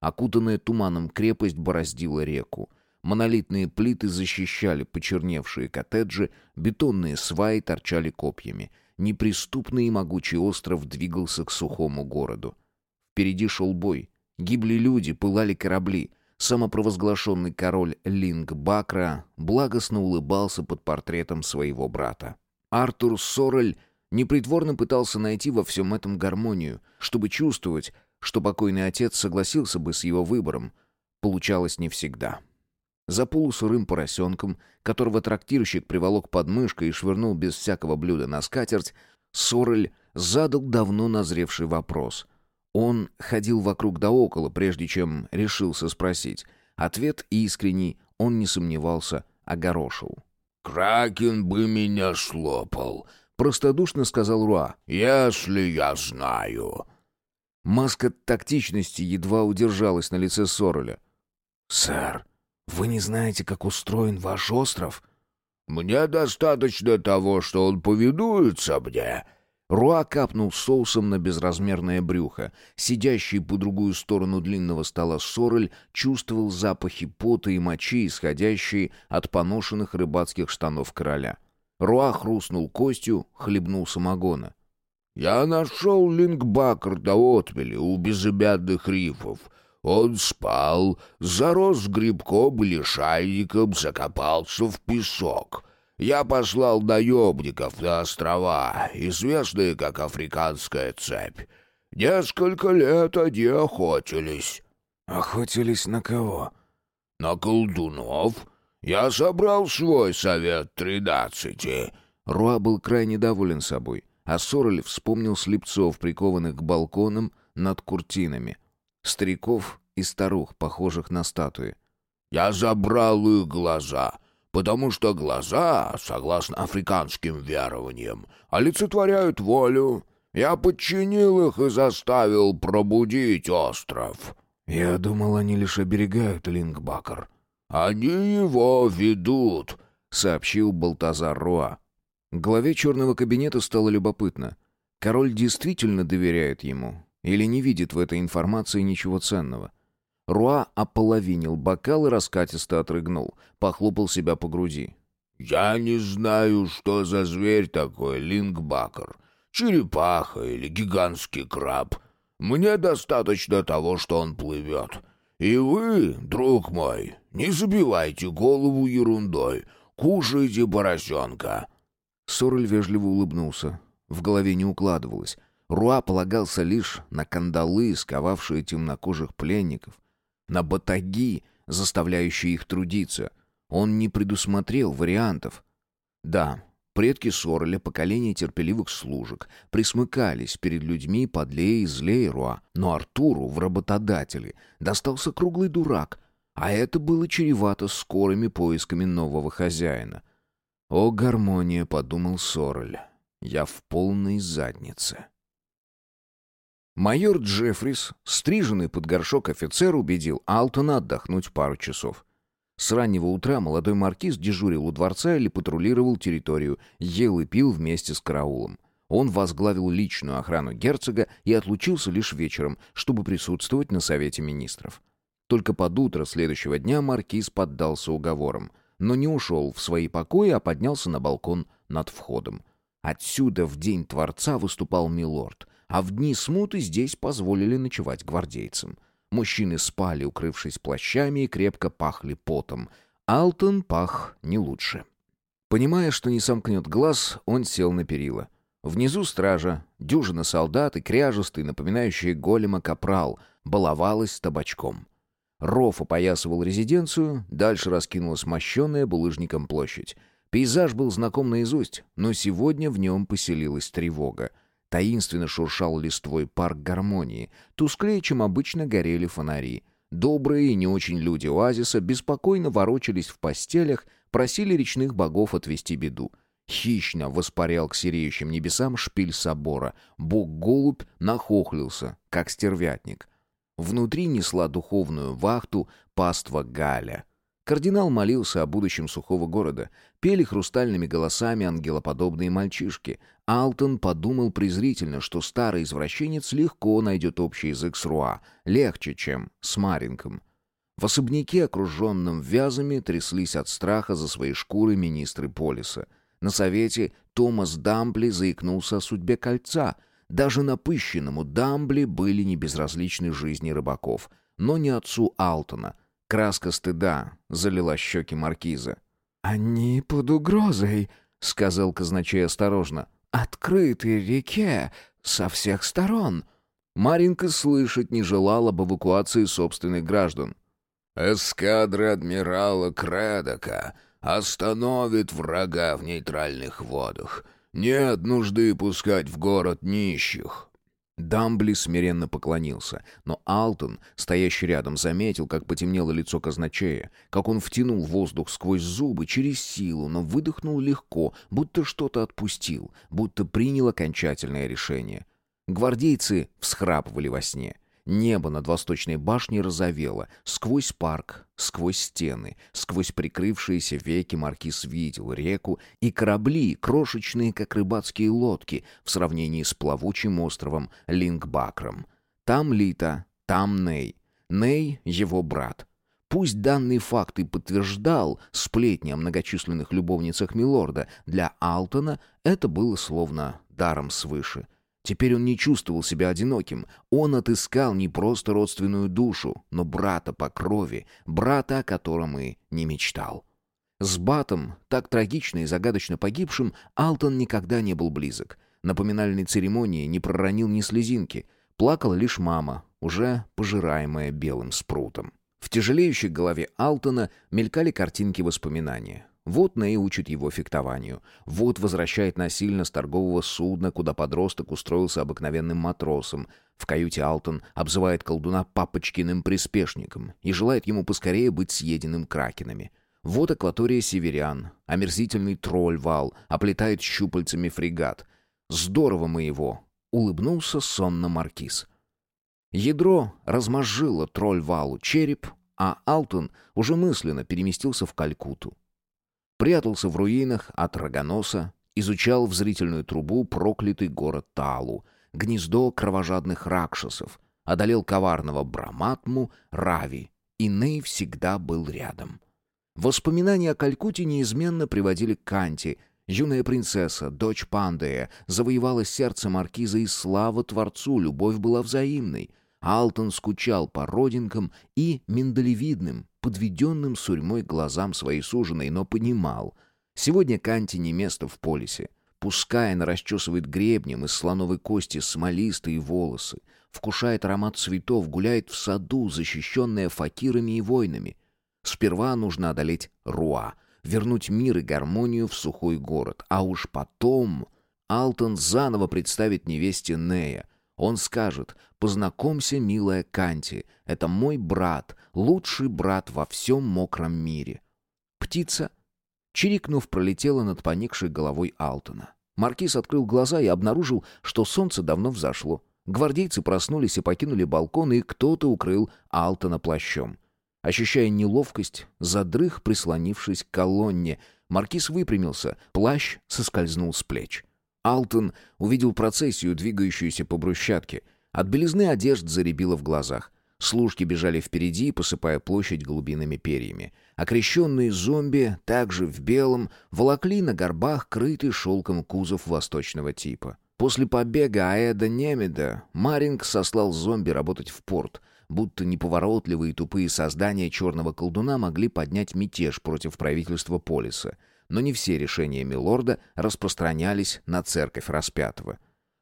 Окутанная туманом крепость бороздила реку. Монолитные плиты защищали почерневшие коттеджи, бетонные сваи торчали копьями. Неприступный и могучий остров двигался к сухому городу. Впереди шел бой. Гибли люди, пылали корабли. Самопровозглашенный король Линг Бакра благостно улыбался под портретом своего брата. Артур Сорель непритворно пытался найти во всем этом гармонию, чтобы чувствовать, что покойный отец согласился бы с его выбором. Получалось не всегда. За полусырым поросенком, которого трактирщик приволок под мышкой и швырнул без всякого блюда на скатерть, Сорель задал давно назревший вопрос. Он ходил вокруг да около, прежде чем решился спросить. Ответ искренний, он не сомневался, огорошил. «Кракен бы меня слопал», — простодушно сказал Руа. «Если я знаю». Маска тактичности едва удержалась на лице Сореля. «Сэр, вы не знаете, как устроен ваш остров?» «Мне достаточно того, что он повинуется мне». Руа капнул соусом на безразмерное брюхо. Сидящий по другую сторону длинного стола Сорель чувствовал запахи пота и мочи, исходящие от поношенных рыбацких штанов короля. Руа хрустнул костью, хлебнул самогона. «Я нашел лингбакр до отмели у безымянных рифов. Он спал, зарос грибком или шайником, закопался в песок. Я послал наемников на острова, известные как Африканская цепь. Несколько лет они охотились». «Охотились на кого?» «На колдунов. Я собрал свой совет тринадцати». Руа был крайне доволен собой, а Сорель вспомнил слепцов, прикованных к балконам над куртинами — стариков и старух, похожих на статуи. «Я забрал их глаза, потому что глаза, согласно африканским верованиям, олицетворяют волю. Я подчинил их и заставил пробудить остров». «Я думал, они лишь оберегают Лингбакер». «Они его ведут», — сообщил Балтазар Руа. Главе черного кабинета стало любопытно. Король действительно доверяет ему, или не видит в этой информации ничего ценного. Руа ополовинил бокал и раскатисто отрыгнул, похлопал себя по груди. «Я не знаю, что за зверь такой, лингбакер. Черепаха или гигантский краб. Мне достаточно того, что он плывет. И вы, друг мой, не забивайте голову ерундой. Кушайте поросенка». Сорель вежливо улыбнулся. В голове не укладывалось. Руа полагался лишь на кандалы, сковавшие темнокожих пленников, на батаги, заставляющие их трудиться. Он не предусмотрел вариантов. Да, предки Сорля, поколение терпеливых служек, присмыкались перед людьми подлее и злее Руа, но Артуру в работодателе достался круглый дурак, а это было чревато скорыми поисками нового хозяина. «О, гармония!» — подумал Сорель. «Я в полной заднице». Майор Джеффрис, стриженный под горшок офицер, убедил Алтона отдохнуть пару часов. С раннего утра молодой маркиз дежурил у дворца или патрулировал территорию, ел и пил вместе с караулом. Он возглавил личную охрану герцога и отлучился лишь вечером, чтобы присутствовать на Совете Министров. Только под утро следующего дня маркиз поддался уговорам, но не ушел в свои покои, а поднялся на балкон над входом. Отсюда в день Творца выступал милорд — а в дни смуты здесь позволили ночевать гвардейцам. Мужчины спали, укрывшись плащами, и крепко пахли потом. Алтон пах не лучше. Понимая, что не сомкнет глаз, он сел на перила. Внизу стража, дюжина солдат и кряжестый, напоминающий голема капрал, баловалась табачком. Ров опоясывал резиденцию, дальше раскинулась мощенная булыжником площадь. Пейзаж был знаком наизусть, но сегодня в нем поселилась тревога. Таинственно шуршал листвой парк гармонии. Тусклее, чем обычно, горели фонари. Добрые и не очень люди оазиса беспокойно ворочались в постелях, просили речных богов отвести беду. Хищно воспарял к сереющим небесам шпиль собора. Бог-голубь нахохлился, как стервятник. Внутри несла духовную вахту паства Галя. Кардинал молился о будущем сухого города. Пели хрустальными голосами ангелоподобные мальчишки. Алтон подумал презрительно, что старый извращенец легко найдет общий язык с Руа. Легче, чем с Маринком. В особняке, окруженном вязами, тряслись от страха за свои шкуры министры Полиса. На совете Томас Дамбли заикнулся о судьбе кольца. Даже напыщенному Дамбли были не безразличны жизни рыбаков. Но не отцу Алтона. Краска стыда залила щеки маркиза. «Они под угрозой», — сказал казначей осторожно. «Открытой реке со всех сторон». Маринка слышать не желала об эвакуации собственных граждан. «Эскадра адмирала Кредока остановит врага в нейтральных водах. Нет нужды пускать в город нищих». Дамбли смиренно поклонился, но Алтон, стоящий рядом, заметил, как потемнело лицо казначея, как он втянул воздух сквозь зубы через силу, но выдохнул легко, будто что-то отпустил, будто принял окончательное решение. Гвардейцы всхрапывали во сне — Небо над восточной башней розовело. Сквозь парк, сквозь стены, сквозь прикрывшиеся веки маркиз видел реку и корабли, крошечные, как рыбацкие лодки, в сравнении с плавучим островом Лингбакром. Там Лита, там Ней. Ней — его брат. Пусть данный факт и подтверждал сплетни о многочисленных любовницах Милорда, для Алтона это было словно даром свыше — Теперь он не чувствовал себя одиноким. Он отыскал не просто родственную душу, но брата по крови, брата, о котором и не мечтал. С Батом, так трагично и загадочно погибшим, Алтон никогда не был близок. На поминальной церемонии не проронил ни слезинки. Плакала лишь мама, уже пожираемая белым спрутом. В тяжелеющей голове Алтона мелькали картинки воспоминания. Вот Ней учит его фехтованию. Вот возвращает насильно с торгового судна, куда подросток устроился обыкновенным матросом. В каюте Алтон обзывает колдуна папочкиным приспешником и желает ему поскорее быть съеденным кракенами. Вот акватория северян. Омерзительный тролль-вал оплетает щупальцами фрегат. Здорово мы его! Улыбнулся сонно маркиз. Ядро размозжило тролль-валу череп, а Алтон уже мысленно переместился в Калькуту прятался в руинах от рогоноса, изучал в зрительную трубу проклятый город Талу, гнездо кровожадных ракшасов, одолел коварного Браматму, Рави, и Ней всегда был рядом. Воспоминания о Калькуте неизменно приводили к Канти. Юная принцесса, дочь Пандея, завоевала сердце маркиза и слава Творцу, любовь была взаимной. Алтон скучал по родинкам и миндалевидным, подведенным сурьмой глазам своей суженой, но понимал. Сегодня Канти не место в полисе. Пускай она расчесывает гребнем из слоновой кости смолистые волосы, вкушает аромат цветов, гуляет в саду, защищенная факирами и войнами. Сперва нужно одолеть Руа, вернуть мир и гармонию в сухой город, а уж потом Алтон заново представит невесте Нея — он скажет «Познакомься, милая Канти, это мой брат, лучший брат во всем мокром мире». Птица, чирикнув, пролетела над поникшей головой Алтона. Маркиз открыл глаза и обнаружил, что солнце давно взошло. Гвардейцы проснулись и покинули балкон, и кто-то укрыл Алтона плащом. Ощущая неловкость, задрых, прислонившись к колонне, маркиз выпрямился, плащ соскользнул с плеч. Алтон увидел процессию, двигающуюся по брусчатке. От белизны одежд заребило в глазах. Служки бежали впереди, посыпая площадь голубиными перьями. Окрещенные зомби, также в белом, волокли на горбах крытый шелком кузов восточного типа. После побега Аэда Немеда Маринг сослал зомби работать в порт, будто неповоротливые и тупые создания черного колдуна могли поднять мятеж против правительства Полиса — но не все решения Милорда распространялись на церковь распятого.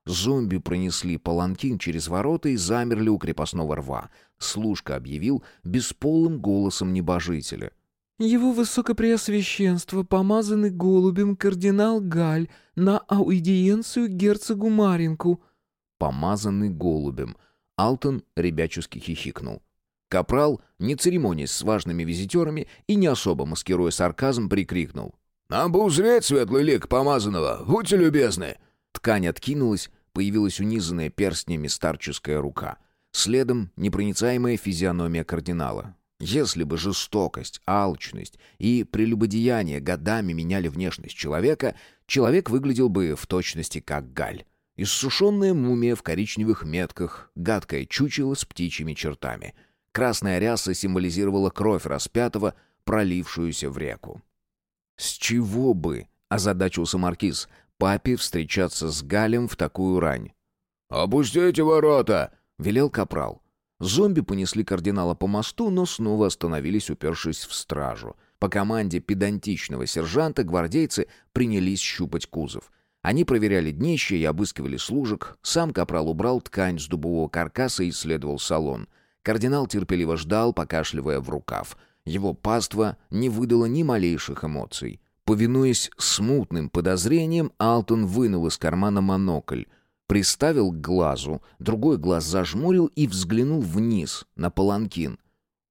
Зомби пронесли паланкин через ворота и замерли у крепостного рва. Служка объявил бесполым голосом небожителя. Его высокопреосвященство, помазанный голубем кардинал Галь, на аудиенцию герцогу Маринку». Помазанный голубем. Алтон ребячески хихикнул. Капрал, не церемонясь с важными визитерами и не особо маскируя сарказм, прикрикнул. «Нам бы узреть светлый лик помазанного, будьте любезны!» Ткань откинулась, появилась унизанная перстнями старческая рука. Следом непроницаемая физиономия кардинала. Если бы жестокость, алчность и прелюбодеяние годами меняли внешность человека, человек выглядел бы в точности как галь. Иссушенная мумия в коричневых метках, гадкое чучело с птичьими чертами. Красная ряса символизировала кровь распятого, пролившуюся в реку. «С чего бы?» — озадачился маркиз. «Папе встречаться с Галем в такую рань». «Опустите ворота!» — велел капрал. Зомби понесли кардинала по мосту, но снова остановились, упершись в стражу. По команде педантичного сержанта гвардейцы принялись щупать кузов. Они проверяли днище и обыскивали служек. Сам капрал убрал ткань с дубового каркаса и исследовал салон. Кардинал терпеливо ждал, покашливая в рукав. Его паства не выдало ни малейших эмоций. Повинуясь смутным подозрениям, Алтон вынул из кармана монокль, приставил к глазу, другой глаз зажмурил и взглянул вниз, на паланкин.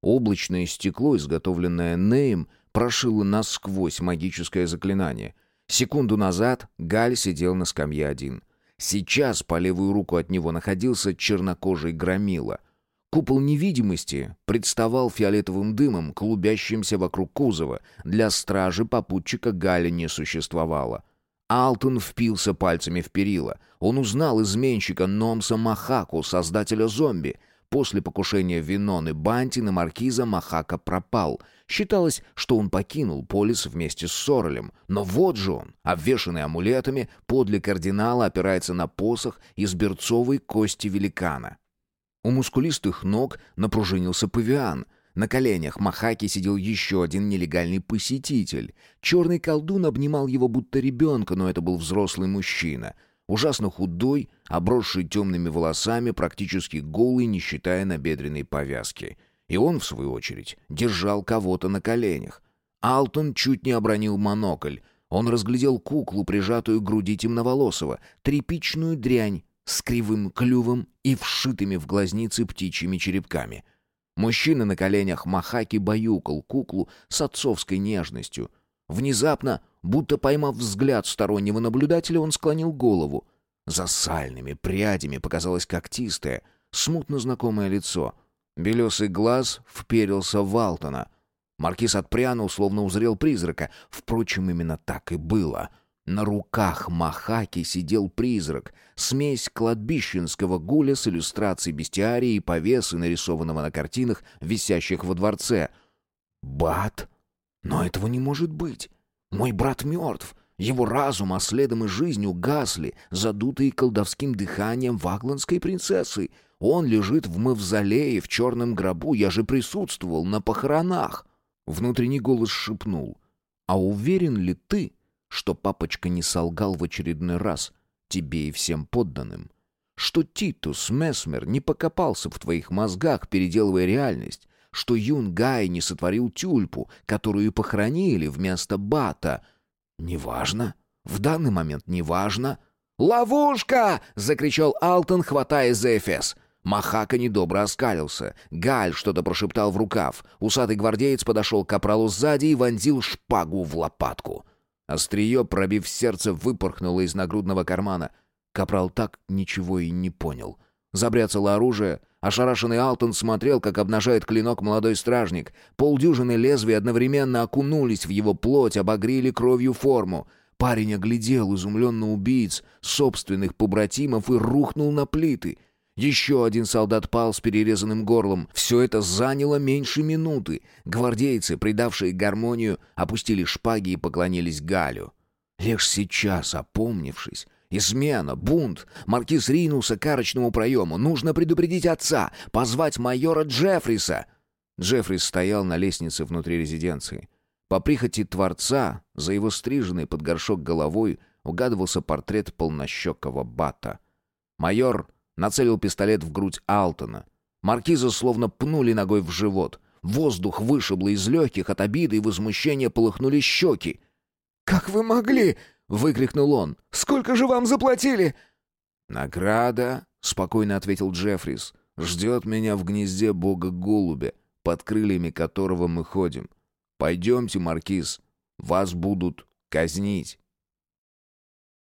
Облачное стекло, изготовленное Неем, прошило насквозь магическое заклинание. Секунду назад Галь сидел на скамье один. Сейчас по левую руку от него находился чернокожий громила — Купол невидимости представал фиолетовым дымом, клубящимся вокруг кузова. Для стражи попутчика Галя не существовало. Алтон впился пальцами в перила. Он узнал изменщика Номса Махаку, создателя зомби. После покушения Виноны Банти на маркиза Махака пропал. Считалось, что он покинул полис вместе с Соролем. Но вот же он, обвешанный амулетами, подле кардинала опирается на посох из берцовой кости великана. У мускулистых ног напружинился павиан. На коленях Махаки сидел еще один нелегальный посетитель. Черный колдун обнимал его будто ребенка, но это был взрослый мужчина. Ужасно худой, обросший темными волосами, практически голый, не считая набедренной повязки. И он, в свою очередь, держал кого-то на коленях. Алтон чуть не обронил монокль. Он разглядел куклу, прижатую к груди темноволосого, тряпичную дрянь, с кривым клювом и вшитыми в глазницы птичьими черепками. Мужчина на коленях Махаки баюкал куклу с отцовской нежностью. Внезапно, будто поймав взгляд стороннего наблюдателя, он склонил голову. За сальными прядями показалось когтистое, смутно знакомое лицо. Белесый глаз вперился в Алтона. Маркиз отпрянул, словно узрел призрака. Впрочем, именно так и было — на руках Махаки сидел призрак, смесь кладбищенского гуля с иллюстрацией бестиарии и повесы, нарисованного на картинах, висящих во дворце. «Бат? Но этого не может быть. Мой брат мертв. Его разум, а следом и жизнь угасли, задутые колдовским дыханием вагландской принцессы. Он лежит в мавзолее в черном гробу, я же присутствовал на похоронах». Внутренний голос шепнул. «А уверен ли ты, что папочка не солгал в очередной раз тебе и всем подданным, что Титус Месмер не покопался в твоих мозгах, переделывая реальность, что Юн Гай не сотворил тюльпу, которую похоронили вместо бата. Неважно. В данный момент неважно. «Ловушка!» — закричал Алтон, хватая за эфес. Махака недобро оскалился. Галь что-то прошептал в рукав. Усатый гвардеец подошел к капралу сзади и вонзил шпагу в лопатку. Острие, пробив сердце, выпорхнуло из нагрудного кармана. Капрал так ничего и не понял. Забряцало оружие. Ошарашенный Алтон смотрел, как обнажает клинок молодой стражник. Полдюжины лезвий одновременно окунулись в его плоть, обогрели кровью форму. Парень оглядел изумленно убийц, собственных побратимов и рухнул на плиты — еще один солдат пал с перерезанным горлом. Все это заняло меньше минуты. Гвардейцы, придавшие гармонию, опустили шпаги и поклонились Галю. Лишь сейчас, опомнившись, Измена, бунт. Маркиз ринулся к арочному проему. Нужно предупредить отца, позвать майора Джеффриса. Джеффрис стоял на лестнице внутри резиденции. По прихоти Творца, за его стриженной под горшок головой, угадывался портрет полнощекого бата. Майор Нацелил пистолет в грудь Алтона. Маркиза словно пнули ногой в живот. Воздух вышибло из легких, от обиды и возмущения полыхнули щеки. «Как вы могли?» — выкрикнул он. «Сколько же вам заплатили?» «Награда», — спокойно ответил Джеффрис, — «ждет меня в гнезде бога-голубя, под крыльями которого мы ходим. Пойдемте, Маркиз, вас будут казнить».